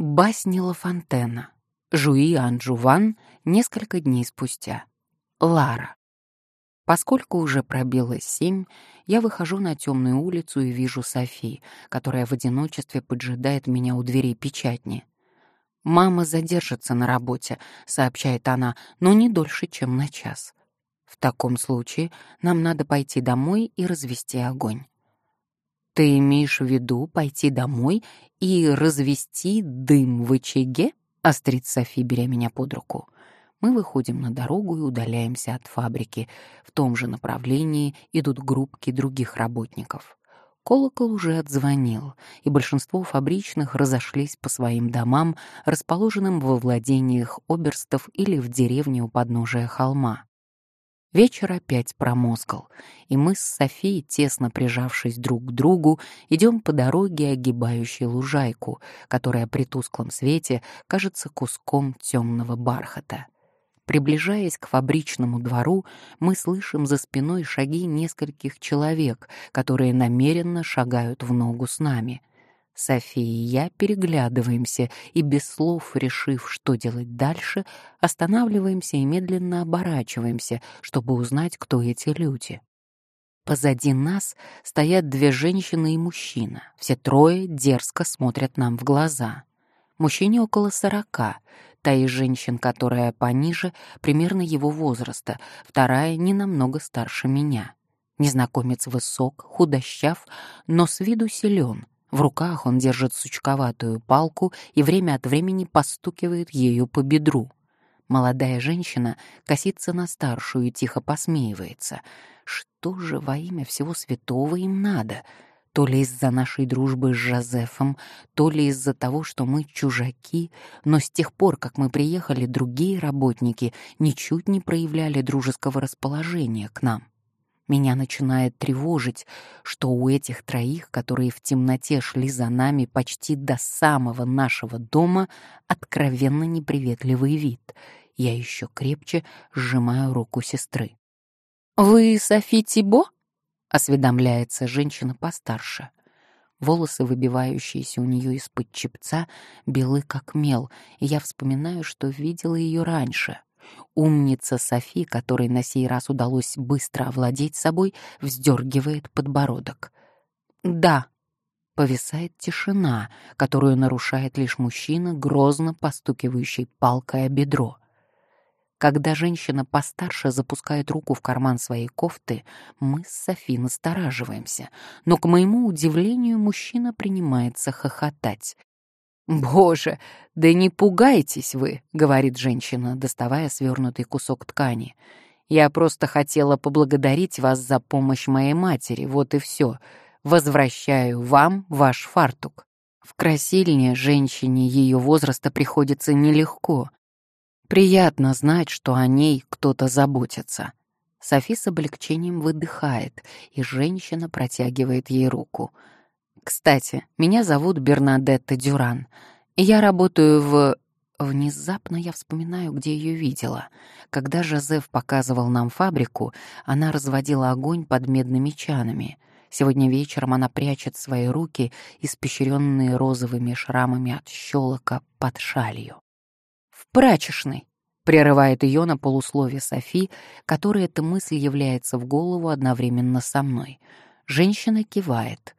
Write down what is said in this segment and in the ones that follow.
Басни Ла Фонтена. Жуи Анжуван несколько дней спустя. Лара. Поскольку уже пробилось семь, я выхожу на темную улицу и вижу Софи, которая в одиночестве поджидает меня у дверей печатни. «Мама задержится на работе», — сообщает она, — «но не дольше, чем на час. В таком случае нам надо пойти домой и развести огонь». «Ты имеешь в виду пойти домой и развести дым в очаге?» — острит Софи, беря меня под руку. Мы выходим на дорогу и удаляемся от фабрики. В том же направлении идут группки других работников. Колокол уже отзвонил, и большинство фабричных разошлись по своим домам, расположенным во владениях оберстов или в деревне у подножия холма. Вечер опять промозгал, и мы с Софией, тесно прижавшись друг к другу, идем по дороге, огибающей лужайку, которая при тусклом свете кажется куском темного бархата. Приближаясь к фабричному двору, мы слышим за спиной шаги нескольких человек, которые намеренно шагают в ногу с нами — София и я переглядываемся и, без слов решив, что делать дальше, останавливаемся и медленно оборачиваемся, чтобы узнать, кто эти люди. Позади нас стоят две женщины и мужчина. Все трое дерзко смотрят нам в глаза. Мужчине около сорока, та из женщин, которая пониже, примерно его возраста, вторая не намного старше меня. Незнакомец высок, худощав, но с виду силен — в руках он держит сучковатую палку и время от времени постукивает ею по бедру. Молодая женщина косится на старшую и тихо посмеивается. Что же во имя всего святого им надо? То ли из-за нашей дружбы с Жозефом, то ли из-за того, что мы чужаки, но с тех пор, как мы приехали, другие работники ничуть не проявляли дружеского расположения к нам. Меня начинает тревожить, что у этих троих, которые в темноте шли за нами почти до самого нашего дома, откровенно неприветливый вид. Я еще крепче сжимаю руку сестры. «Вы Софи Тибо?» — осведомляется женщина постарше. Волосы, выбивающиеся у нее из-под чепца, белы как мел, и я вспоминаю, что видела ее раньше — Умница Софи, которой на сей раз удалось быстро овладеть собой, вздергивает подбородок. «Да», повисает тишина, которую нарушает лишь мужчина, грозно постукивающий палкой о бедро. Когда женщина постарше запускает руку в карман своей кофты, мы с Софи настораживаемся, но, к моему удивлению, мужчина принимается хохотать. «Боже, да не пугайтесь вы», — говорит женщина, доставая свернутый кусок ткани. «Я просто хотела поблагодарить вас за помощь моей матери, вот и все. Возвращаю вам ваш фартук». В красильне женщине ее возраста приходится нелегко. Приятно знать, что о ней кто-то заботится. Софи с облегчением выдыхает, и женщина протягивает ей руку — кстати, меня зовут Бернадетта Дюран, я работаю в... Внезапно я вспоминаю, где ее видела. Когда Жозеф показывал нам фабрику, она разводила огонь под медными чанами. Сегодня вечером она прячет свои руки, испещренные розовыми шрамами от щелока под шалью. «В прачечной!» — прерывает ее на полуслове Софи, которой эта мысль является в голову одновременно со мной. Женщина кивает.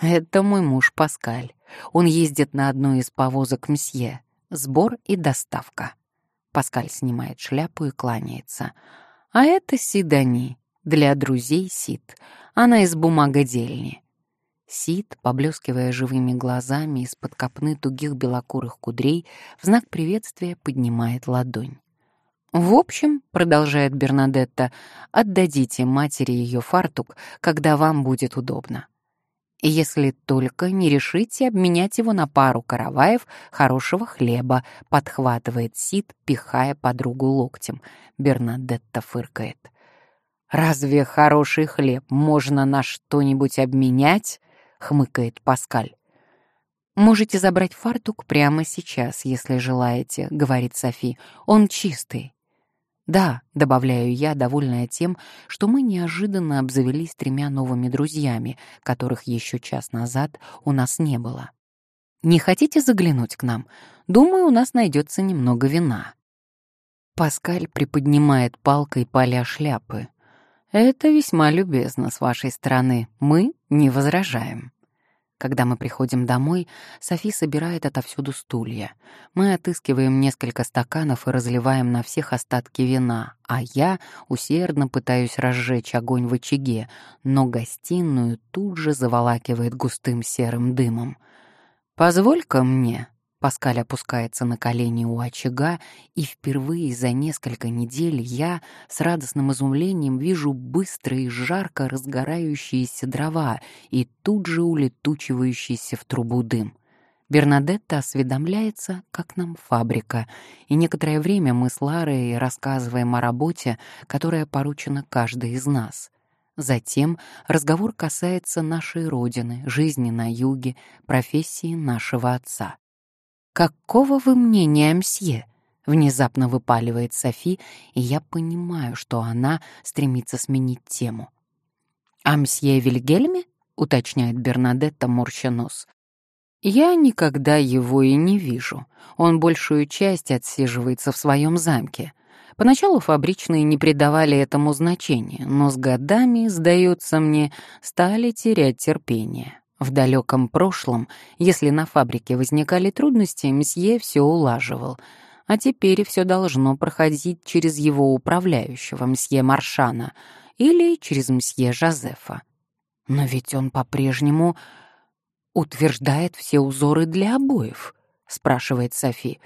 Это мой муж Паскаль. Он ездит на одной из повозок мсье. Сбор и доставка. Паскаль снимает шляпу и кланяется. А это Сидани. Для друзей Сид. Она из бумагодельни. Сид, поблескивая живыми глазами из-под копны тугих белокурых кудрей, в знак приветствия поднимает ладонь. «В общем, — продолжает Бернадетта, — отдадите матери ее фартук, когда вам будет удобно если только не решите обменять его на пару караваев хорошего хлеба, подхватывает Сид, пихая подругу локтем. Бернадетта фыркает. «Разве хороший хлеб можно на что-нибудь обменять?» — хмыкает Паскаль. «Можете забрать фартук прямо сейчас, если желаете», — говорит Софи. «Он чистый». Да, добавляю я, довольная тем, что мы неожиданно обзавелись тремя новыми друзьями, которых еще час назад у нас не было. Не хотите заглянуть к нам? Думаю, у нас найдется немного вина». Паскаль приподнимает палкой поля шляпы. «Это весьма любезно с вашей стороны. Мы не возражаем». Когда мы приходим домой, Софи собирает отовсюду стулья. Мы отыскиваем несколько стаканов и разливаем на всех остатки вина, а я усердно пытаюсь разжечь огонь в очаге, но гостиную тут же заволакивает густым серым дымом. «Позволь-ка мне», Паскаль опускается на колени у очага, и впервые за несколько недель я с радостным изумлением вижу быстро и жарко разгорающиеся дрова и тут же улетучивающийся в трубу дым. Бернадетта осведомляется, как нам фабрика, и некоторое время мы с Ларой рассказываем о работе, которая поручена каждой из нас. Затем разговор касается нашей родины, жизни на юге, профессии нашего отца. «Какого вы мнения, мсье?» — внезапно выпаливает Софи, и я понимаю, что она стремится сменить тему. «А мсье Вильгельме?» — уточняет Бернадетта, морща нос. «Я никогда его и не вижу. Он большую часть отсиживается в своем замке. Поначалу фабричные не придавали этому значения, но с годами, сдается мне, стали терять терпение. В далеком прошлом, если на фабрике возникали трудности, месье все улаживал, а теперь все должно проходить через его управляющего, мсье Маршана, или через мсье Жозефа. Но ведь он по-прежнему утверждает все узоры для обоев, спрашивает Софи.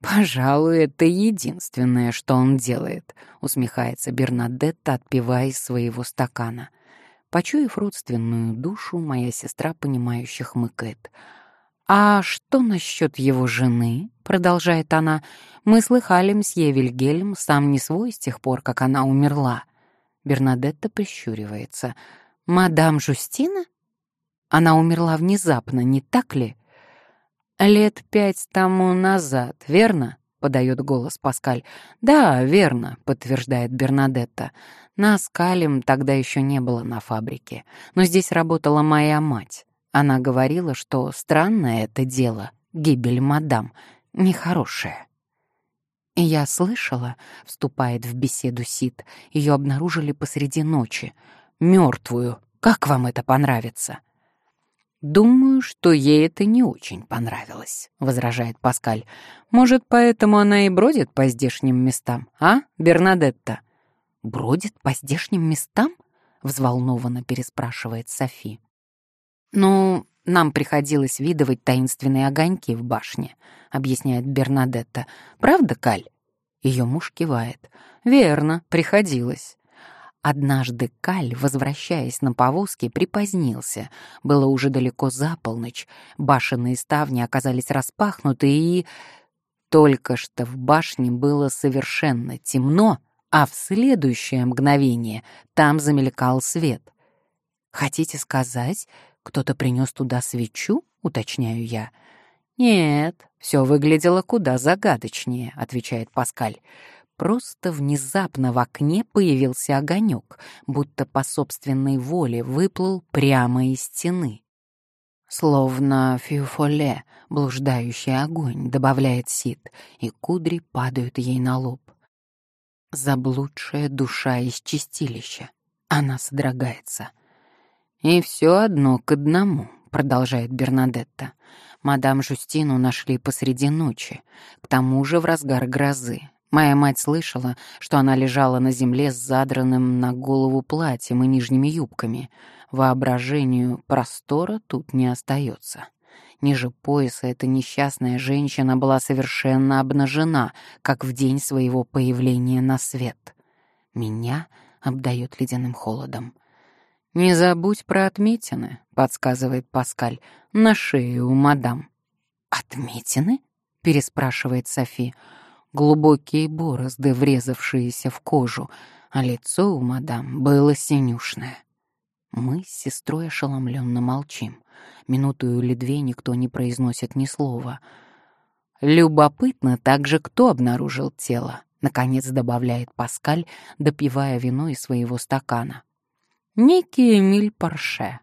«Пожалуй, это единственное, что он делает», — усмехается Бернадетта, отпивая из своего стакана. Почуяв родственную душу, моя сестра, понимающе хмыкает. «А что насчет его жены?» — продолжает она. «Мы слыхали, мсье Вильгельм сам не свой с тех пор, как она умерла». Бернадетта прищуривается. «Мадам Жустина? Она умерла внезапно, не так ли?» «Лет пять тому назад, верно?» — подает голос Паскаль. «Да, верно», — подтверждает Бернадетта. «Нас Калем тогда еще не было на фабрике, но здесь работала моя мать. Она говорила, что странное это дело, гибель мадам, нехорошее». Я слышала, вступает в беседу Сид, ее обнаружили посреди ночи, мертвую. Как вам это понравится? «Думаю, что ей это не очень понравилось», — возражает Паскаль. «Может, поэтому она и бродит по здешним местам, а, Бернадетта?» «Бродит по здешним местам?» — взволнованно переспрашивает Софи. «Ну, нам приходилось видывать таинственные огоньки в башне», — объясняет Бернадетта. «Правда, Каль?» Ее муж кивает. «Верно, приходилось. Однажды Каль, возвращаясь на повозке, припозднился. Было уже далеко за полночь. Башенные ставни оказались распахнуты, и... Только что в башне было совершенно темно, а в следующее мгновение там замелькал свет. «Хотите сказать, кто-то принес туда свечу?» — уточняю я. «Нет, все выглядело куда загадочнее», — отвечает Паскаль. Просто внезапно в окне появился огонек, будто по собственной воле выплыл прямо из стены. Словно фюфоле, блуждающий огонь, добавляет Сид, и кудри падают ей на лоб. Заблудшая душа из чистилища. Она содрогается. «И все одно к одному», — продолжает Бернадетта. «Мадам Жустину нашли посреди ночи, к тому же в разгар грозы. Моя мать слышала, что она лежала на земле с задранным на голову платьем и нижними юбками. Воображению простора тут не остается. Ниже пояса эта несчастная женщина была совершенно обнажена, как в день своего появления на свет. Меня обдает ледяным холодом. «Не забудь про отметины», — подсказывает Паскаль, — «на шее у мадам». «Отметины?» — переспрашивает Софи глубокие борозды, врезавшиеся в кожу, а лицо у мадам было синюшное. Мы с сестрой ошеломленно молчим. Минуту или две никто не произносит ни слова. «Любопытно также, кто обнаружил тело», — наконец добавляет Паскаль, допивая вино из своего стакана. «Некий Эмиль Парше».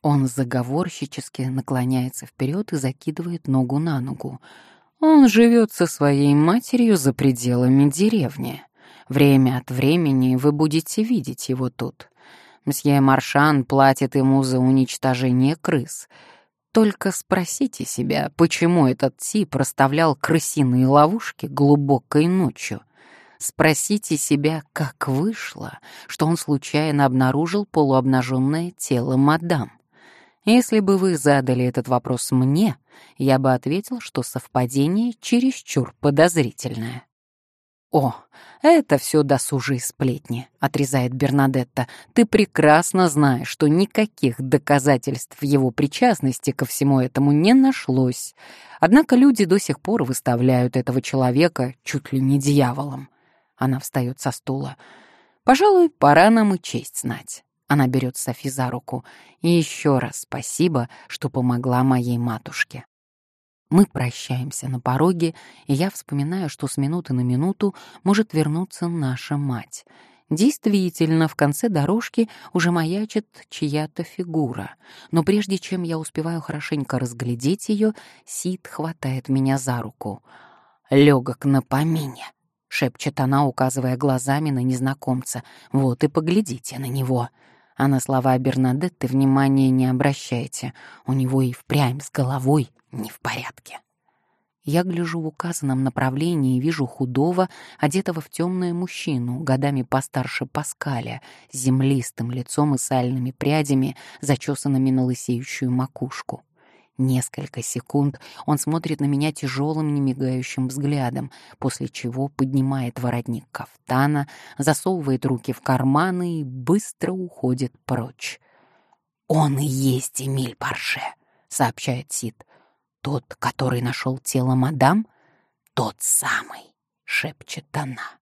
Он заговорщически наклоняется вперед и закидывает ногу на ногу. Он живет со своей матерью за пределами деревни. Время от времени вы будете видеть его тут. Мсье Маршан платит ему за уничтожение крыс. Только спросите себя, почему этот тип расставлял крысиные ловушки глубокой ночью. Спросите себя, как вышло, что он случайно обнаружил полуобнаженное тело мадам. Если бы вы задали этот вопрос мне, я бы ответил, что совпадение чересчур подозрительное. «О, это все досужие сплетни», — отрезает Бернадетта. «Ты прекрасно знаешь, что никаких доказательств его причастности ко всему этому не нашлось. Однако люди до сих пор выставляют этого человека чуть ли не дьяволом». Она встает со стула. «Пожалуй, пора нам и честь знать». Она берет Софи за руку. «И еще раз спасибо, что помогла моей матушке». Мы прощаемся на пороге, и я вспоминаю, что с минуты на минуту может вернуться наша мать. Действительно, в конце дорожки уже маячит чья-то фигура, но прежде чем я успеваю хорошенько разглядеть ее, Сид хватает меня за руку. «Легок на помине», — шепчет она, указывая глазами на незнакомца. «Вот и поглядите на него». А на слова Бернадетты внимания не обращайте. У него и впрямь с головой не в порядке. Я гляжу в указанном направлении и вижу худого, одетого в темное мужчину, годами постарше Паскаля, с землистым лицом и сальными прядями, зачесанными на лысеющую макушку. Несколько секунд он смотрит на меня тяжелым, немигающим взглядом, после чего поднимает воротник кафтана, засовывает руки в карманы и быстро уходит прочь. «Он и есть Эмиль Парше», — сообщает Сид. «Тот, который нашел тело мадам?» «Тот самый», — шепчет она.